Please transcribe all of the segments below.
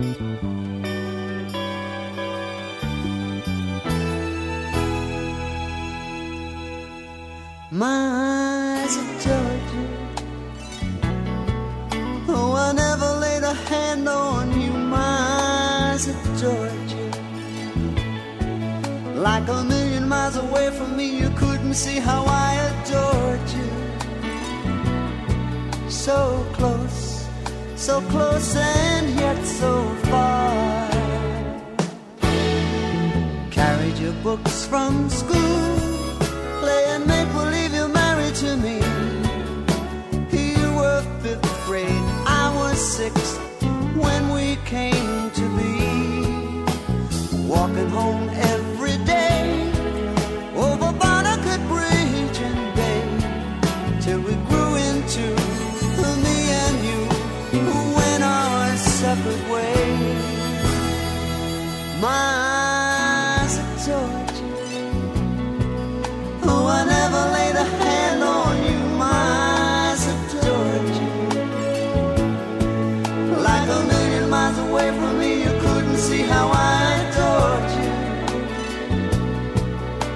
My eyes you. Oh, I never laid a hand on you. My eyes you. Like a million miles away from me, you couldn't see how I adored you. So close so close, and yet so far. Carried your books from school, playing make believe you're married to me. You were fifth grade, I was six when we came are Oh, I never laid a hand on you. My eyes are Georgia. Like a million miles away from me, you couldn't see how I adored you.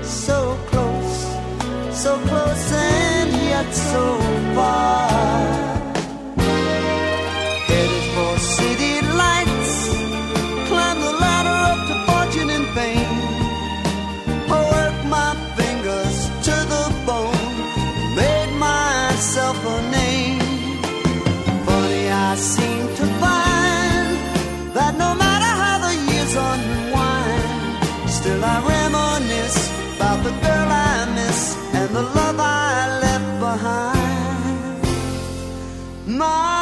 So close, so close, and yet so far. Nós